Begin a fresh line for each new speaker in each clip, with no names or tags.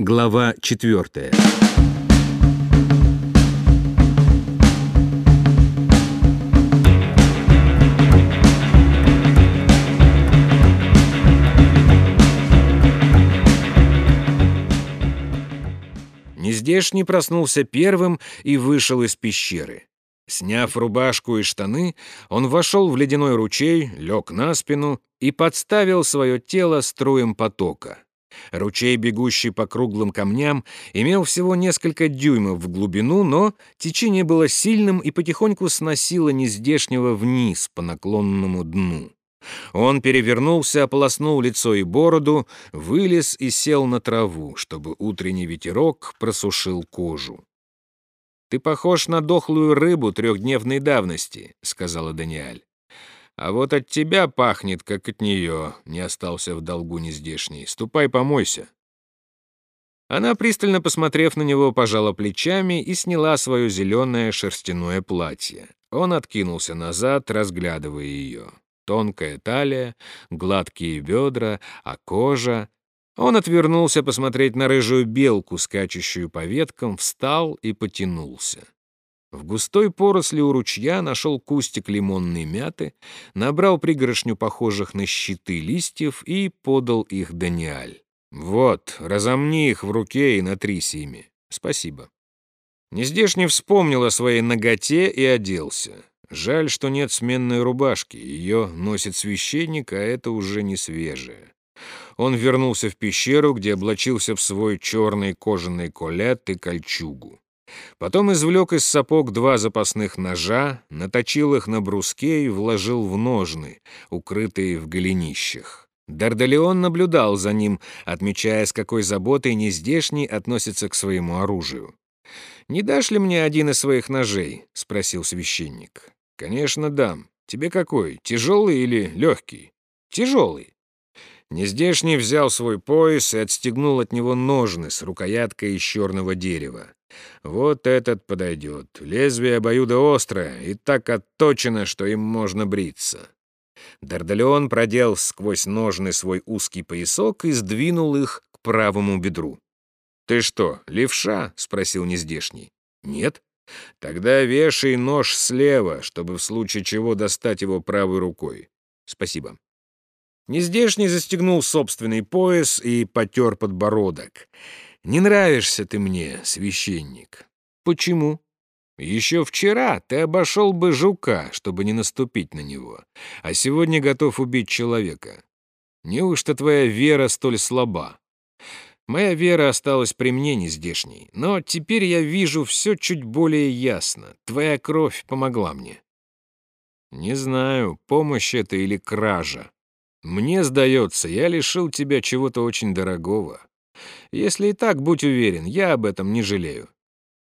Глава четвертая. Нездешний проснулся первым и вышел из пещеры. Сняв рубашку и штаны, он вошел в ледяной ручей, лег на спину и подставил свое тело струем потока. Ручей, бегущий по круглым камням, имел всего несколько дюймов в глубину, но течение было сильным и потихоньку сносило нездешнего вниз по наклонному дну. Он перевернулся, ополоснул лицо и бороду, вылез и сел на траву, чтобы утренний ветерок просушил кожу. «Ты похож на дохлую рыбу трехдневной давности», — сказала Даниэль. «А вот от тебя пахнет, как от нее», — не остался в долгу нездешний. «Ступай помойся». Она, пристально посмотрев на него, пожала плечами и сняла свое зеленое шерстяное платье. Он откинулся назад, разглядывая ее. Тонкая талия, гладкие бедра, а кожа... Он отвернулся посмотреть на рыжую белку, скачущую по веткам, встал и потянулся. В густой поросли у ручья нашел кустик лимонной мяты, набрал пригоршню похожих на щиты листьев и подал их Даниаль. «Вот, разомни их в руке и натрись ими. Спасибо». Нездешний вспомнил о своей ноготе и оделся. Жаль, что нет сменной рубашки, ее носит священник, а это уже не свежее. Он вернулся в пещеру, где облачился в свой черный кожаный колет и кольчугу. Потом извлек из сапог два запасных ножа, наточил их на бруске и вложил в ножны, укрытые в голенищах. Дардалеон наблюдал за ним, отмечая, с какой заботой нездешний относится к своему оружию. «Не дашь ли мне один из своих ножей?» — спросил священник. «Конечно, дам. Тебе какой, тяжелый или легкий?» «Тяжелый». Нездешний взял свой пояс и отстегнул от него ножны с рукояткой из черного дерева. Вот этот подойдет. Лезвие обоюдо острое и так отточено, что им можно бриться. Дардалеон продел сквозь ножны свой узкий поясок и сдвинул их к правому бедру. «Ты что, левша?» — спросил нездешний. «Нет». «Тогда вешай нож слева, чтобы в случае чего достать его правой рукой. Спасибо». Нездешний застегнул собственный пояс и потер подбородок. «Не нравишься ты мне, священник». «Почему?» «Еще вчера ты обошел бы жука, чтобы не наступить на него, а сегодня готов убить человека. Неужто твоя вера столь слаба?» Моя вера осталась при мне нездешней, но теперь я вижу все чуть более ясно. Твоя кровь помогла мне. Не знаю, помощь это или кража. Мне сдается, я лишил тебя чего-то очень дорогого. Если и так, будь уверен, я об этом не жалею.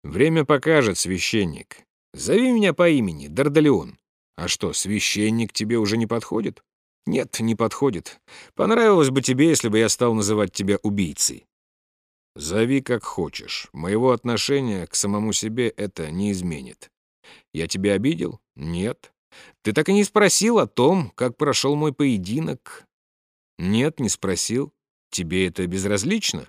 Время покажет, священник. Зови меня по имени, Дардалеон. А что, священник тебе уже не подходит? Нет, не подходит. Понравилось бы тебе, если бы я стал называть тебя убийцей. Зови как хочешь. Моего отношения к самому себе это не изменит. Я тебя обидел? Нет. Ты так и не спросил о том, как прошел мой поединок. Нет, не спросил. Тебе это безразлично?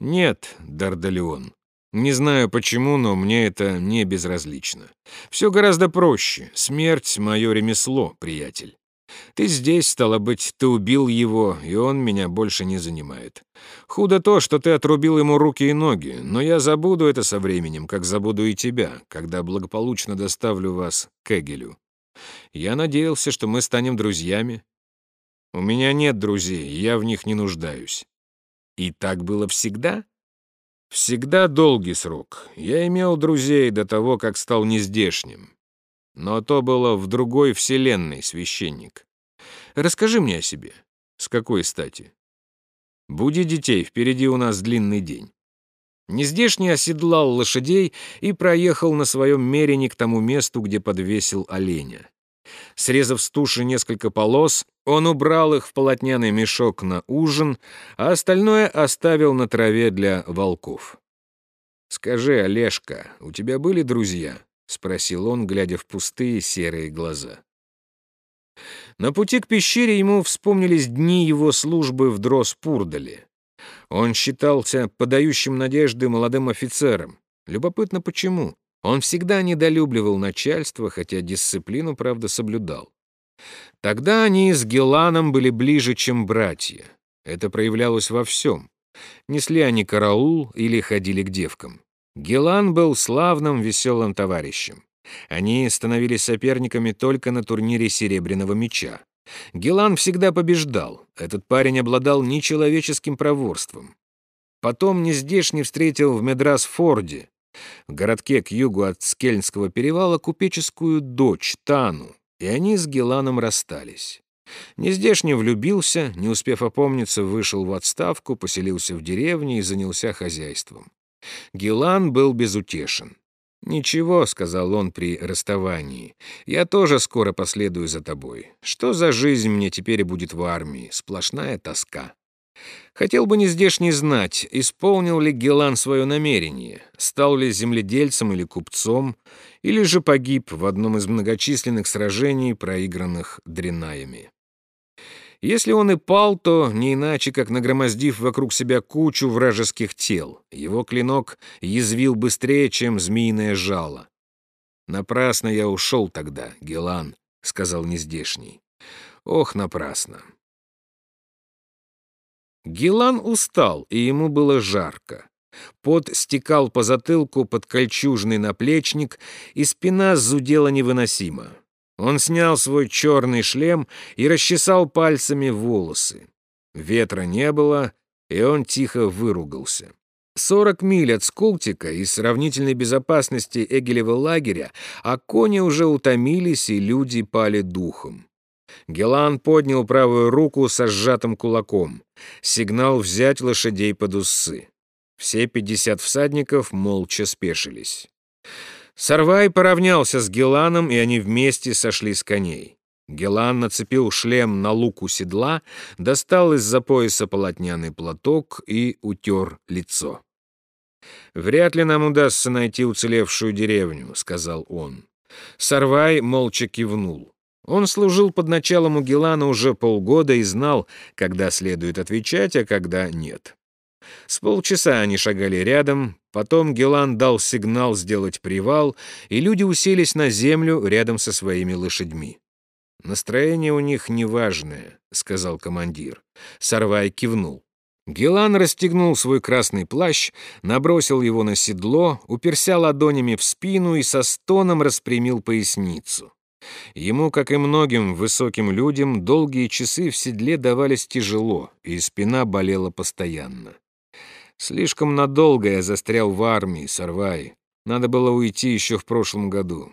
Нет, Дардалеон. Не знаю почему, но мне это не безразлично. Все гораздо проще. Смерть — мое ремесло, приятель. Ты здесь, стало быть, ты убил его, и он меня больше не занимает. Худо то, что ты отрубил ему руки и ноги, но я забуду это со временем, как забуду и тебя, когда благополучно доставлю вас к Эгелю. Я надеялся, что мы станем друзьями. У меня нет друзей, я в них не нуждаюсь. И так было всегда? Всегда долгий срок. Я имел друзей до того, как стал нездешним. Но то было в другой вселенной, священник. Расскажи мне о себе. С какой стати? Буди детей, впереди у нас длинный день. Нездешний оседлал лошадей и проехал на своем мерине к тому месту, где подвесил оленя. Срезав с туши несколько полос, он убрал их в полотняный мешок на ужин, а остальное оставил на траве для волков. «Скажи, Олежка, у тебя были друзья?» — спросил он, глядя в пустые серые глаза. На пути к пещере ему вспомнились дни его службы в Дроспурдале. Он считался подающим надежды молодым офицером. Любопытно почему. Он всегда недолюбливал начальство, хотя дисциплину, правда, соблюдал. Тогда они с Геланом были ближе, чем братья. Это проявлялось во всем. Несли они караул или ходили к девкам. Гелан был славным, веселым товарищем. Они становились соперниками только на турнире «Серебряного меча». Гелан всегда побеждал. Этот парень обладал нечеловеческим проворством. Потом нездешний встретил в Медрас-Форде, в городке к югу от Скельнского перевала, купеческую дочь Тану, и они с Геланом расстались. Нездешний влюбился, не успев опомниться, вышел в отставку, поселился в деревне и занялся хозяйством. Гелан был безутешен. «Ничего», — сказал он при расставании, — «я тоже скоро последую за тобой. Что за жизнь мне теперь будет в армии? Сплошная тоска». Хотел бы нездешний знать, исполнил ли Гелан свое намерение, стал ли земледельцем или купцом, или же погиб в одном из многочисленных сражений, проигранных дренаями. Если он и пал, то не иначе, как нагромоздив вокруг себя кучу вражеских тел. Его клинок язвил быстрее, чем змеиное жало. «Напрасно я ушел тогда, Гелан», — сказал нездешний. «Ох, напрасно». Гелан устал, и ему было жарко. Пот стекал по затылку под кольчужный наплечник, и спина зудела невыносимо. Он снял свой черный шлем и расчесал пальцами волосы. Ветра не было, и он тихо выругался. Сорок миль от Скултика и сравнительной безопасности Эгелева лагеря, а кони уже утомились, и люди пали духом. Гелан поднял правую руку со сжатым кулаком. Сигнал взять лошадей под усы. Все пятьдесят всадников молча спешились. Сарвай поравнялся с Геланом, и они вместе сошли с коней. Гелан нацепил шлем на луку седла, достал из-за пояса полотняный платок и утер лицо. «Вряд ли нам удастся найти уцелевшую деревню», — сказал он. Сарвай молча кивнул. Он служил под началом у Гелана уже полгода и знал, когда следует отвечать, а когда нет. С полчаса они шагали рядом, потом Гелан дал сигнал сделать привал, и люди уселись на землю рядом со своими лошадьми. «Настроение у них неважное», — сказал командир. Сарвай кивнул. Гелан расстегнул свой красный плащ, набросил его на седло, уперся ладонями в спину и со стоном распрямил поясницу. Ему, как и многим высоким людям, долгие часы в седле давались тяжело, и спина болела постоянно. Слишком надолго я застрял в армии, Сарвай. Надо было уйти еще в прошлом году.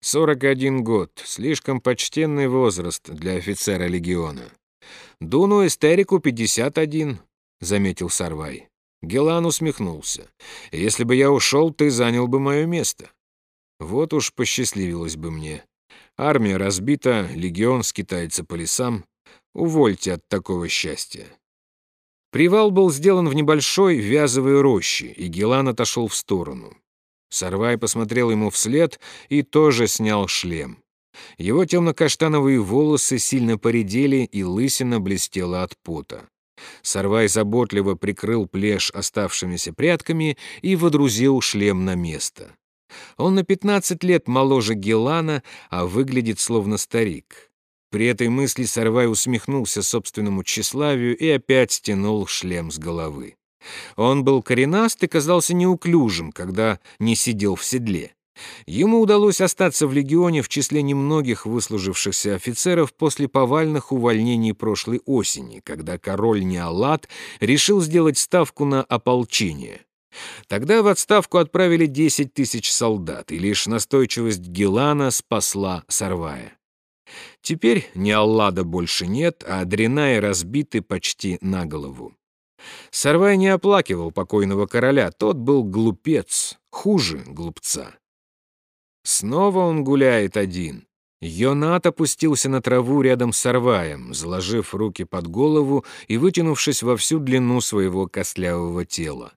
41 год, слишком почтенный возраст для офицера легиона. Дуну Эстерику 51, заметил Сарвай. Гелан усмехнулся. Если бы я ушел, ты занял бы мое место. Вот уж посчастливилось бы мне. Армия разбита, легион скитается по лесам. Увольте от такого счастья. Привал был сделан в небольшой вязовой роще, и Гелан отошел в сторону. Сарвай посмотрел ему вслед и тоже снял шлем. Его темно-каштановые волосы сильно поредели, и лысина блестела от пота. Сарвай заботливо прикрыл плешь оставшимися прядками и водрузил шлем на место. Он на пятнадцать лет моложе Гелана, а выглядит словно старик. При этой мысли Сарвай усмехнулся собственному тщеславию и опять стянул шлем с головы. Он был коренастый, казался неуклюжим, когда не сидел в седле. Ему удалось остаться в легионе в числе немногих выслужившихся офицеров после повальных увольнений прошлой осени, когда король Неалат решил сделать ставку на ополчение. Тогда в отставку отправили 10 тысяч солдат, и лишь настойчивость Гелана спасла Сарвая. Теперь ни Аллада больше нет, а Дренаи разбиты почти на голову. Сарвай не оплакивал покойного короля, тот был глупец, хуже глупца. Снова он гуляет один. Йонат опустился на траву рядом с Сарваем, заложив руки под голову и вытянувшись во всю длину своего костлявого тела.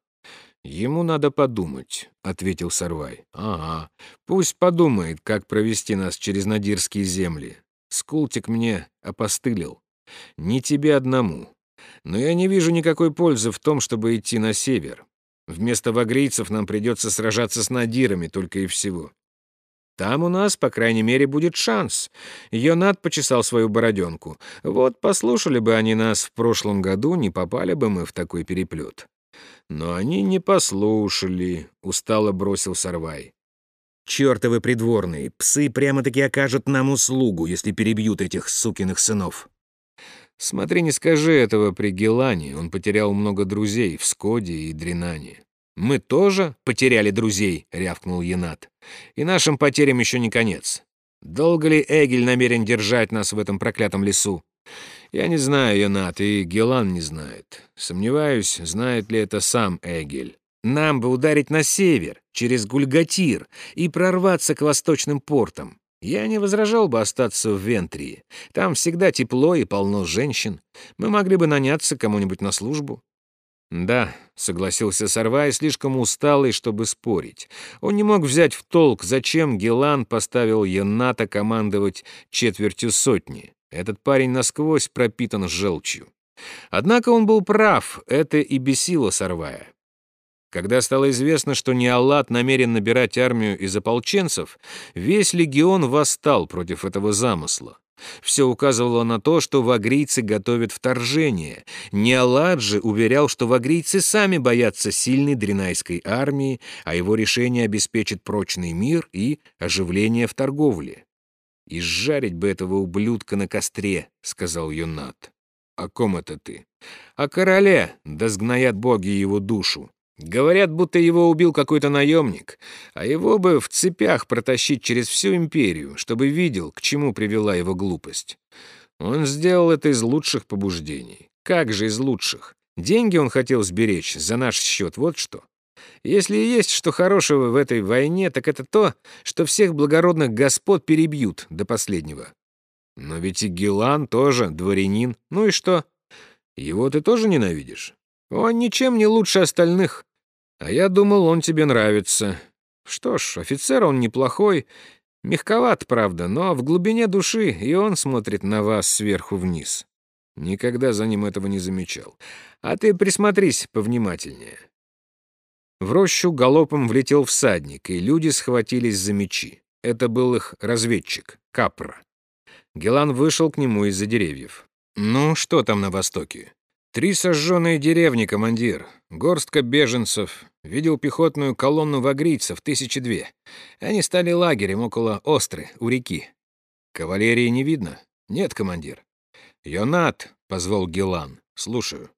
«Ему надо подумать», — ответил Сарвай. «Ага, пусть подумает, как провести нас через Надирские земли. Скултик мне опостылил. Не тебе одному. Но я не вижу никакой пользы в том, чтобы идти на север. Вместо вагрийцев нам придется сражаться с надирами только и всего. Там у нас, по крайней мере, будет шанс. Йонат почесал свою бороденку. Вот послушали бы они нас в прошлом году, не попали бы мы в такой переплет. Но они не послушали, устало бросил Сарвай.
Чёртовы придворные, псы прямо-таки окажут нам услугу, если перебьют этих сукиных сынов.
Смотри, не скажи этого при Гелане, он потерял много друзей в Скоде и Дренане.
«Мы тоже потеряли друзей», — рявкнул Янат. «И нашим потерям еще не конец. Долго ли Эгель намерен держать нас в этом проклятом лесу?»
«Я не знаю, Янат, и Гелан не знает. Сомневаюсь, знает ли это сам Эгель.
Нам бы ударить на север, через Гульгатир, и прорваться к восточным портам. Я не возражал бы остаться в Вентрии. Там всегда тепло и полно женщин. Мы могли бы наняться кому-нибудь на службу.
«Да», — согласился Сарвай, слишком усталый, чтобы спорить. Он не мог взять в толк, зачем Гелан поставил Яната командовать четвертью сотни. Этот парень насквозь пропитан желчью. Однако он был прав, это и бесило Сарвая. Когда стало известно, что Неаллат намерен набирать армию из ополченцев, весь легион восстал против этого замысла. Все указывало на то, что вагрийцы готовят вторжение. Неалад же уверял, что вагрийцы сами боятся сильной дренайской армии, а его решение обеспечит прочный мир и оживление в торговле. «И сжарить бы этого ублюдка на костре», — сказал Юнат. «О ком это ты?» «О короле, да сгноят боги его душу. Говорят, будто его убил какой-то наемник, а его бы в цепях протащить через всю империю, чтобы видел, к чему привела его глупость. Он сделал это из лучших побуждений. Как же из лучших? Деньги он хотел сберечь за наш счет, вот что. Если и есть что хорошего в этой войне, так это то, что всех благородных господ перебьют до последнего. Но ведь и Гелан тоже дворянин. Ну и что? Его ты тоже ненавидишь? Он ничем не лучше остальных. А я думал, он тебе нравится. Что ж, офицер он неплохой, мягковат, правда, но в глубине души и он смотрит на вас сверху вниз. Никогда за ним этого не замечал. А ты присмотрись повнимательнее. В рощу галопом влетел всадник, и люди схватились за мечи. Это был их разведчик, Капра. Гелан вышел к нему из-за деревьев. «Ну, что там на востоке?» Три сожженные деревни, командир. Горстка беженцев. Видел пехотную колонну вагрийцев, тысячи две. Они стали лагерем около Остры, у реки. Кавалерии не видно? Нет, командир. Йонат, — позвал Гелан. Слушаю.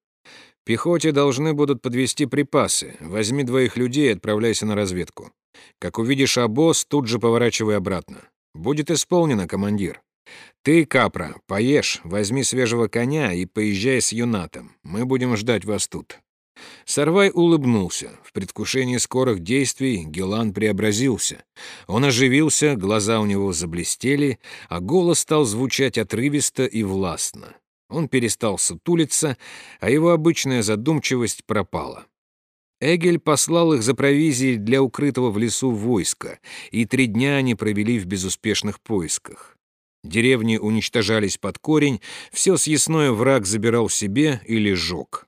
Пехоте должны будут подвести припасы. Возьми двоих людей и отправляйся на разведку. Как увидишь обоз, тут же поворачивай обратно. Будет исполнено, командир. «Ты, Капра, поешь, возьми свежего коня и поезжай с юнатом. Мы будем ждать вас тут». Сарвай улыбнулся. В предвкушении скорых действий Гелан преобразился. Он оживился, глаза у него заблестели, а голос стал звучать отрывисто и властно. Он перестал сутулиться, а его обычная задумчивость пропала. Эгель послал их за провизией для укрытого в лесу войска, и три дня они провели в безуспешных поисках. Деревни уничтожались под корень, все съестное враг забирал себе или жег.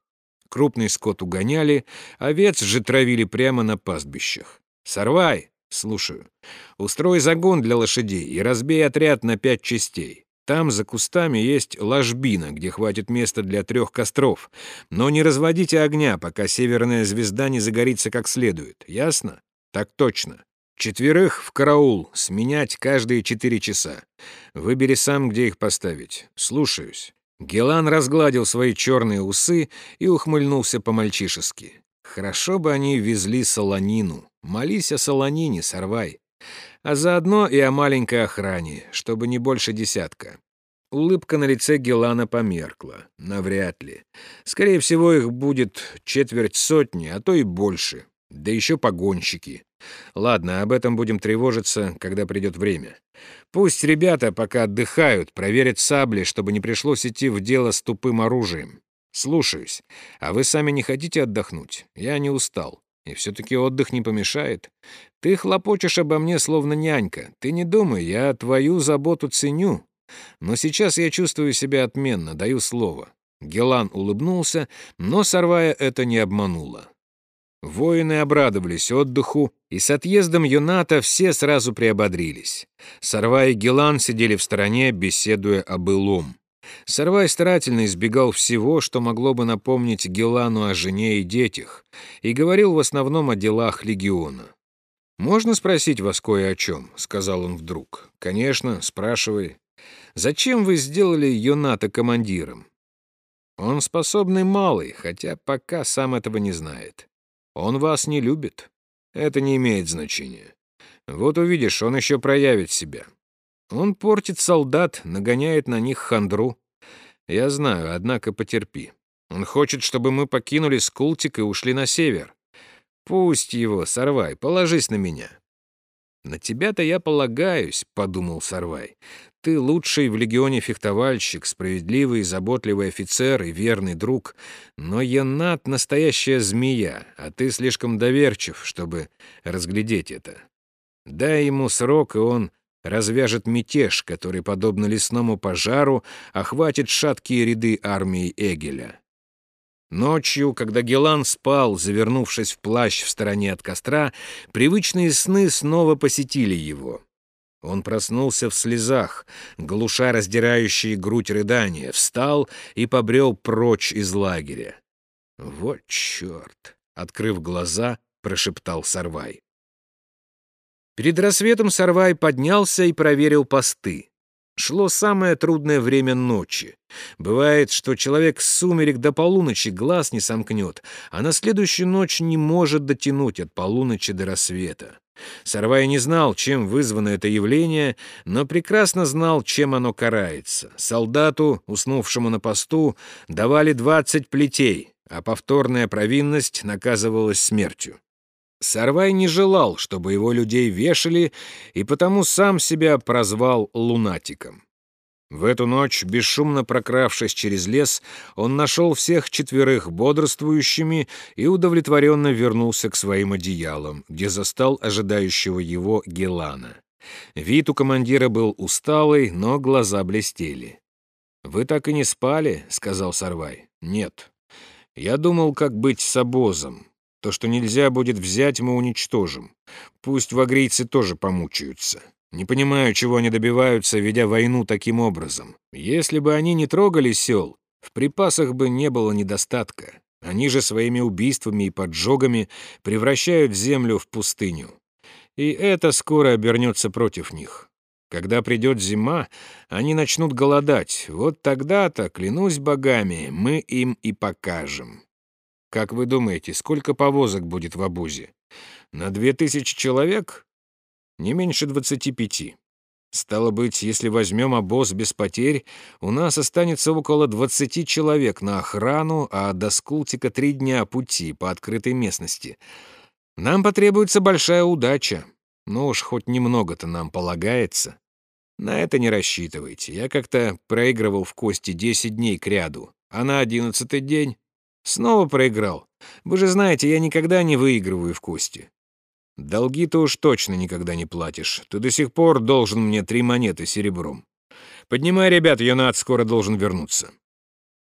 Крупный скот угоняли, овец же травили прямо на пастбищах. «Сорвай!» «Слушаю. Устрой загон для лошадей и разбей отряд на пять частей. Там за кустами есть ложбина, где хватит места для трех костров. Но не разводите огня, пока северная звезда не загорится как следует. Ясно? Так точно. Четверых в караул, сменять каждые четыре часа. Выбери сам, где их поставить. Слушаюсь». Гелан разгладил свои черные усы и ухмыльнулся по-мальчишески. «Хорошо бы они везли солонину. Молись о солонине, сорвай. А заодно и о маленькой охране, чтобы не больше десятка». Улыбка на лице Гелана померкла. Навряд ли. Скорее всего, их будет четверть сотни, а то и больше. Да еще погонщики. Ладно, об этом будем тревожиться, когда придет время. Пусть ребята пока отдыхают, проверят сабли, чтобы не пришлось идти в дело с тупым оружием. Слушаюсь. А вы сами не хотите отдохнуть? Я не устал. И все-таки отдых не помешает. Ты хлопочешь обо мне, словно нянька. Ты не думай, я твою заботу ценю. Но сейчас я чувствую себя отменно, даю слово. Гелан улыбнулся, но Сарвая это не обмануло. Воины обрадовались отдыху, и с отъездом Юната все сразу приободрились. Сарвай и Гелан сидели в стороне, беседуя о былом. Сарвай старательно избегал всего, что могло бы напомнить Гелану о жене и детях, и говорил в основном о делах легиона. «Можно спросить вас кое о чем?» — сказал он вдруг. «Конечно, спрашивай. Зачем вы сделали Юната командиром?» «Он способный малый, хотя пока сам этого не знает. Он вас не любит. Это не имеет значения. Вот увидишь, он еще проявит себя. Он портит солдат, нагоняет на них хандру. Я знаю, однако потерпи. Он хочет, чтобы мы покинули Скултик и ушли на север. Пусть его, Сарвай, положись на меня. На тебя-то я полагаюсь, подумал Сарвай. Ты лучший в легионе фехтовальщик, справедливый и заботливый офицер и верный друг. Но Янат — настоящая змея, а ты слишком доверчив, чтобы разглядеть это. Дай ему срок, и он развяжет мятеж, который, подобно лесному пожару, охватит шаткие ряды армии Эгеля. Ночью, когда Гелан спал, завернувшись в плащ в стороне от костра, привычные сны снова посетили его. Он проснулся в слезах, глуша раздирающие грудь рыдания, встал и побрел прочь из лагеря. «Вот черт!» — открыв глаза, прошептал Сарвай. Перед рассветом Сарвай поднялся и проверил посты. Шло самое трудное время ночи. Бывает, что человек с сумерек до полуночи глаз не сомкнет, а на следующую ночь не может дотянуть от полуночи до рассвета. Сарвай не знал, чем вызвано это явление, но прекрасно знал, чем оно карается. Солдату, уснувшему на посту, давали двадцать плетей, а повторная провинность наказывалась смертью. Сарвай не желал, чтобы его людей вешали, и потому сам себя прозвал лунатиком. В эту ночь, бесшумно прокравшись через лес, он нашел всех четверых бодрствующими и удовлетворенно вернулся к своим одеялам, где застал ожидающего его Гелана. Вид у командира был усталый, но глаза блестели. «Вы так и не спали?» — сказал Сарвай. «Нет. Я думал, как быть с обозом. То, что нельзя будет взять, мы уничтожим. Пусть вагрийцы тоже помучаются. Не понимаю, чего они добиваются, ведя войну таким образом. Если бы они не трогали сел, в припасах бы не было недостатка. Они же своими убийствами и поджогами превращают землю в пустыню. И это скоро обернется против них. Когда придет зима, они начнут голодать. Вот тогда-то, клянусь богами, мы им и покажем. Как вы думаете, сколько повозок будет в обозе? На две тысячи человек? Не меньше двадцати пяти. Стало быть, если возьмем обоз без потерь, у нас останется около двадцати человек на охрану, а до Скултика три дня пути по открытой местности. Нам потребуется большая удача. Ну уж хоть немного-то нам полагается. На это не рассчитывайте. Я как-то проигрывал в кости десять дней кряду, а на одиннадцатый день Снова проиграл. Вы же знаете, я никогда не выигрываю в кости. Долги ты уж точно никогда не платишь. Ты до сих пор должен мне три монеты серебром. Поднимай, ребят, Юнат скоро должен вернуться.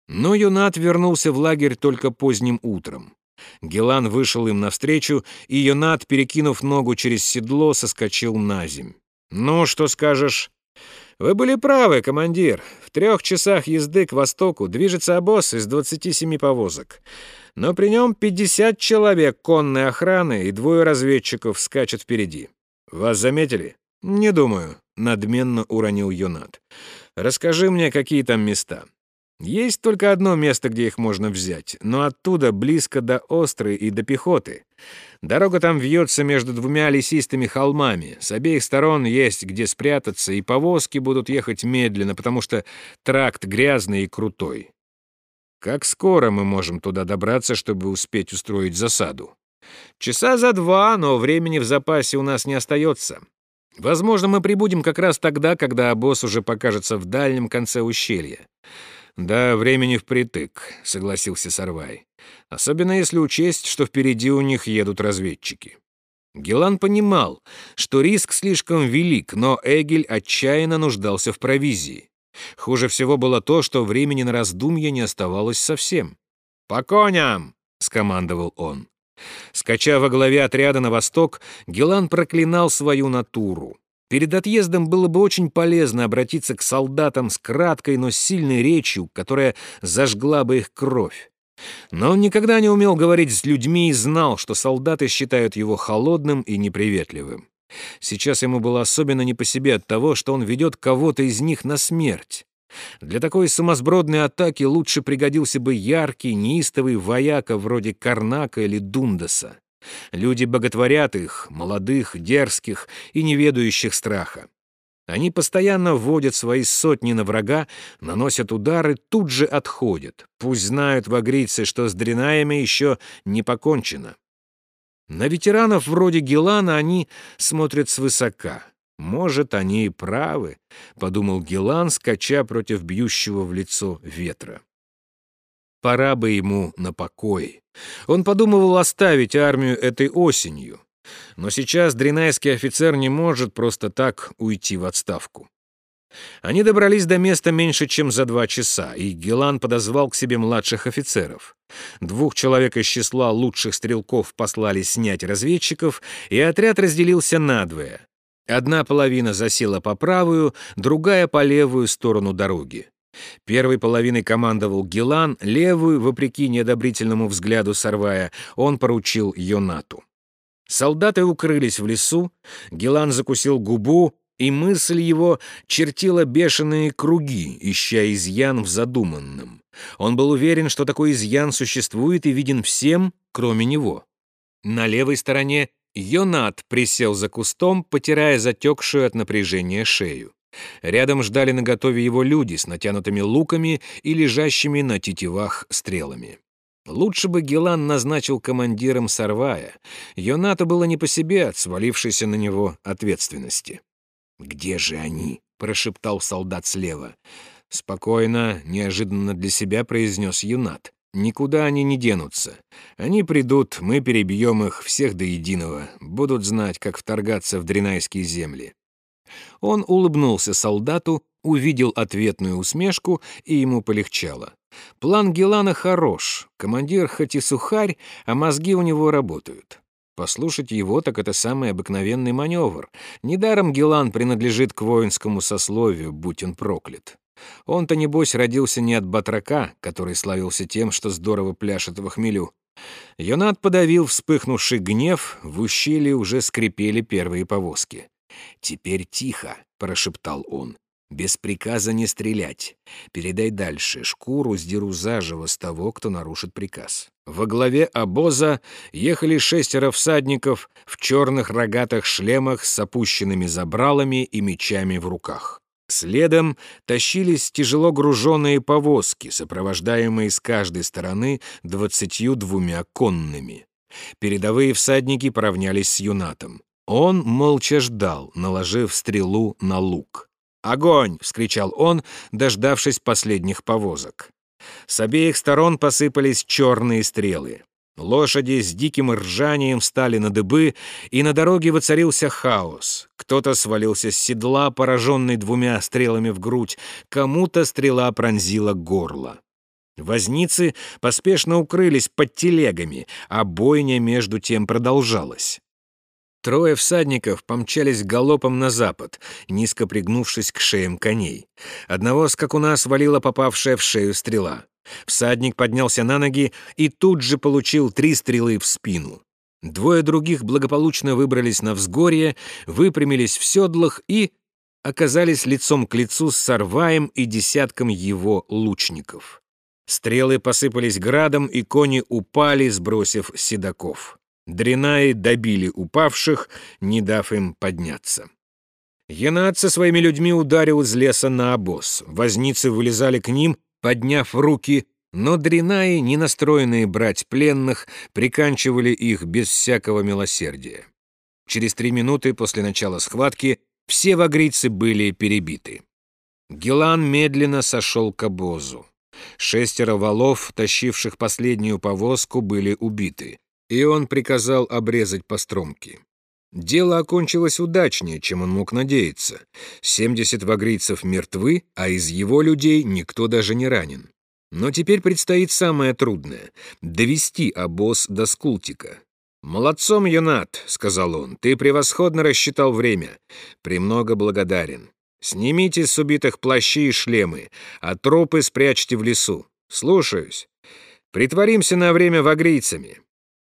Но Юнат вернулся в лагерь только поздним утром. Гелан вышел им навстречу, и Юнат, перекинув ногу через седло, соскочил на земь. «Ну, что скажешь?» «Вы были правы, командир. В трех часах езды к востоку движется обоз из 27 повозок. Но при нем 50 человек конной охраны и двое разведчиков скачут впереди. Вас заметили?» «Не думаю», — надменно уронил Юнат. «Расскажи мне, какие там места». Есть только одно место, где их можно взять, но оттуда близко до острой и до пехоты. Дорога там вьется между двумя лесистыми холмами. С обеих сторон есть где спрятаться, и повозки будут ехать медленно, потому что тракт грязный и крутой. Как скоро мы можем туда добраться, чтобы успеть устроить засаду? Часа за два, но времени в запасе у нас не остается. Возможно, мы прибудем как раз тогда, когда обоз уже покажется в дальнем конце ущелья. «Да, времени впритык», — согласился Сарвай. «Особенно если учесть, что впереди у них едут разведчики». Гелан понимал, что риск слишком велик, но Эгель отчаянно нуждался в провизии. Хуже всего было то, что времени на раздумье не оставалось совсем. «По коням!» — скомандовал он. Скача во главе отряда на восток, Гелан проклинал свою натуру. Перед отъездом было бы очень полезно обратиться к солдатам с краткой, но сильной речью, которая зажгла бы их кровь. Но он никогда не умел говорить с людьми и знал, что солдаты считают его холодным и неприветливым. Сейчас ему было особенно не по себе от того, что он ведет кого-то из них на смерть. Для такой сумасбродной атаки лучше пригодился бы яркий, неистовый вояка вроде Карнака или Дундаса. Люди боготворят их, молодых, дерзких и неведающих страха. Они постоянно вводят свои сотни на врага, наносят удары, тут же отходят. Пусть знают вагрийцы, что с дренаями еще не покончено. На ветеранов вроде Гелана они смотрят свысока. «Может, они и правы», — подумал Гелан, скача против бьющего в лицо ветра. Пора бы ему на покой. Он подумывал оставить армию этой осенью. Но сейчас дренайский офицер не может просто так уйти в отставку. Они добрались до места меньше, чем за два часа, и Гелан подозвал к себе младших офицеров. Двух человек из числа лучших стрелков послали снять разведчиков, и отряд разделился надвое. Одна половина засела по правую, другая — по левую сторону дороги. Первой половиной командовал Гелан, левую, вопреки неодобрительному взгляду Сарвая, он поручил Йонату. Солдаты укрылись в лесу, Гелан закусил губу, и мысль его чертила бешеные круги, ища изъян в задуманном. Он был уверен, что такой изъян существует и виден всем, кроме него. На левой стороне Йонат присел за кустом, потирая затекшую от напряжения шею. Рядом ждали наготове его люди с натянутыми луками и лежащими на тетивах стрелами. Лучше бы Гелан назначил командиром Сарвая. Йонату было не по себе от свалившейся на него ответственности. «Где же они?» — прошептал солдат слева. Спокойно, неожиданно для себя произнес Юнат. Никуда они не денутся. Они придут, мы перебьем их всех до единого, будут знать, как вторгаться в дренайские земли. Он улыбнулся солдату, увидел ответную усмешку, и ему полегчало. План Гелана хорош, командир хоть и сухарь, а мозги у него работают. Послушать его, так это самый обыкновенный маневр. Недаром Гелан принадлежит к воинскому сословию, будь он проклят. Он-то, небось, родился не от батрака, который славился тем, что здорово пляшет в хмелю. Йонат подавил вспыхнувший гнев, в ущелье уже скрипели первые повозки. «Теперь тихо», — прошептал он. «Без приказа не стрелять. Передай дальше. Шкуру сдеру заживо с того, кто нарушит приказ». Во главе обоза ехали шестеро всадников в черных рогатых шлемах с опущенными забралами и мечами в руках. Следом тащились тяжело груженные повозки, сопровождаемые с каждой стороны двадцатью двумя конными. Передовые всадники поравнялись с юнатом. Он молча ждал, наложив стрелу на лук. «Огонь!» — вскричал он, дождавшись последних повозок. С обеих сторон посыпались черные стрелы. Лошади с диким ржанием встали на дыбы, и на дороге воцарился хаос. Кто-то свалился с седла, пораженный двумя стрелами в грудь, кому-то стрела пронзила горло. Возницы поспешно укрылись под телегами, а бойня между тем продолжалась. Трое всадников помчались галопом на запад, низко пригнувшись к шеям коней. Одного скакуна свалила попавшая в шею стрела. Всадник поднялся на ноги и тут же получил три стрелы в спину. Двое других благополучно выбрались на взгорье, выпрямились в седлах и оказались лицом к лицу с Сарваем и десятком его лучников. Стрелы посыпались градом, и кони упали, сбросив седаков. Дренаи добили упавших, не дав им подняться. Янат со своими людьми ударил из леса на обоз. Возницы вылезали к ним подняв руки, но дренаи, не настроенные брать пленных, приканчивали их без всякого милосердия. Через три минуты после начала схватки все вагрийцы были перебиты. Гелан медленно сошел к обозу. Шестеро валов, тащивших последнюю повозку, были убиты, и он приказал обрезать постромки. Дело окончилось удачнее, чем он мог надеяться. 70 вагрийцев мертвы, а из его людей никто даже не ранен. Но теперь предстоит самое трудное — довести обоз до Скултика. «Молодцом, Юнат», — сказал он, — «ты превосходно рассчитал время. Премного благодарен. Снимите с убитых плащи и шлемы, а трупы спрячьте в лесу. Слушаюсь. Притворимся на время вагрийцами».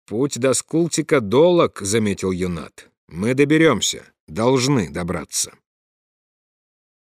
«Путь до Скултика долог», — заметил Юнат. Мы доберемся, должны добраться.